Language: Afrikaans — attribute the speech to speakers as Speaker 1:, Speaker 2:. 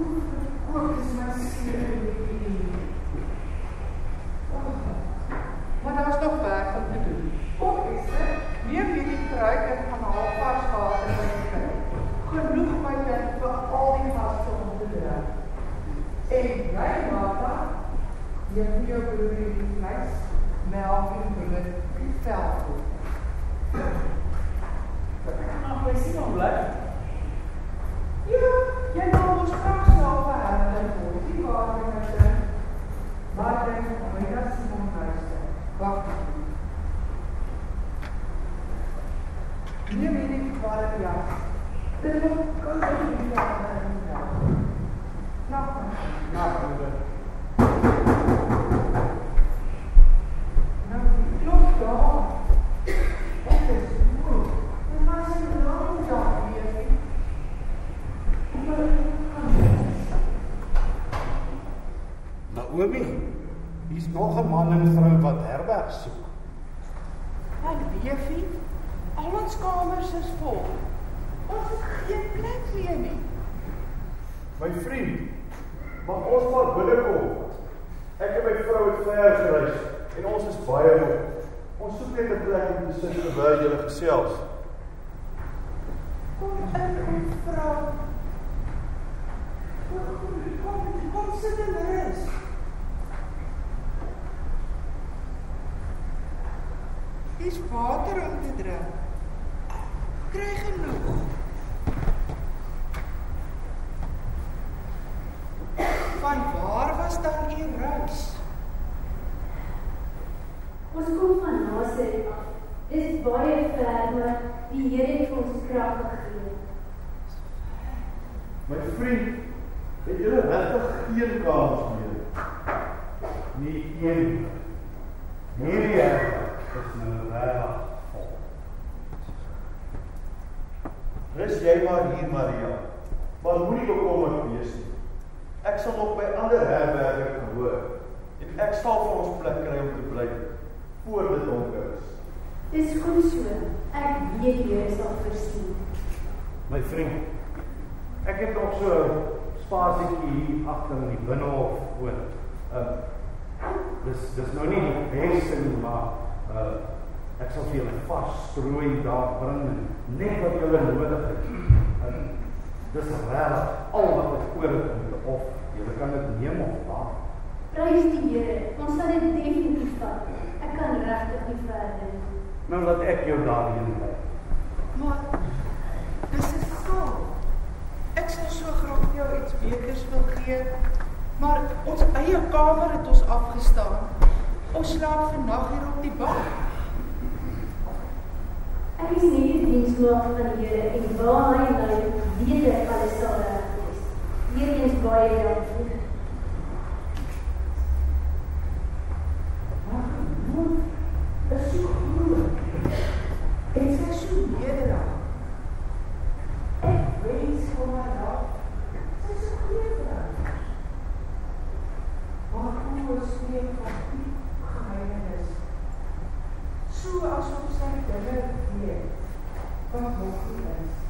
Speaker 1: Ook is my siel in die Maar daar is nog werk om te doen. Kom, Esther, neem hierdie kruik en gaan haal vars water by die kruik. Genoeg my kind vir al die gaste om te drink. En jy, Martha, jy moet jou broer die vlees, melk en brood die vel voed. Ag, jy sien hom bly. Ja, jy kan ons straks self verhelder word. Die water met drink. Maar drink om my dat Simon luister. Wacht. Neem hierdie kwale jas. Dit moet koud in die jare in die. Nacht. Nag, moeder. Nou, die klok daar. Ek is moe. Dit was een lang dag weer.
Speaker 2: Naomi, hier's nog 'n man en vrou wat herberg soek.
Speaker 1: En weefie, al ons kamers is vol. Ons het geen plek meer nie.
Speaker 3: My vriend, mag ons maar binnekom. Ek en my vrou het ver gereis en ons is baie moeg. Ons soek net 'n plek om te sit terwyl jy gesels.
Speaker 1: Kom in, vrou. Kom, kom, kom sit en rus. Dis water om te drink. Kry genoeg. Van waar was dan u reis?
Speaker 4: Ons kom van Nasaret af. Dis baie ver, maar die Here het ons krag gegee.
Speaker 3: My vriend, het jy regtig geen kans meer?
Speaker 2: Nie een. Hierdie herberg is nou regtig vol.
Speaker 3: Rus jy maar hier, Maria. Maar moenie bekommerd wees nie. Ek sal nog by ander herberge gehoor en ek sal vir ons plek kry om te bly voor dit donker is.
Speaker 4: Dis goed so. Ek weet die Here sal voorsien.
Speaker 2: My vriend, ek het nog so 'n spasietjie hier agter in die binnehof oor. Uh dis dis nou nie die beste nie, maar uh ek sal vir julle vars strooi daar bring en net wat julle nodig het. Dis regtig al wat ek oor het om te of. Julle kan dit neem of laat.
Speaker 4: Prys die Here. Ons sal dit definitief vat. Ek kan regtig nie verder nie.
Speaker 2: Nou laat ek jou daarheen lei.
Speaker 1: Maar dis 'n skaal. Ek sou so graag jou iets beters wil gee, maar ons eie kamer het ons afgestaan. Ons slaap vandag hier op die bank.
Speaker 4: Ek is nie diens maak van die Here en waar hy nou weder alles sal reg wees. Weereens baie dankie.
Speaker 1: Is so groot. En sy so nederig. Ek weet hoe my raak. Sy is so nederig. Maar hoe is nie van die geheimenis? So asof sy dinge weet. from hopefulness.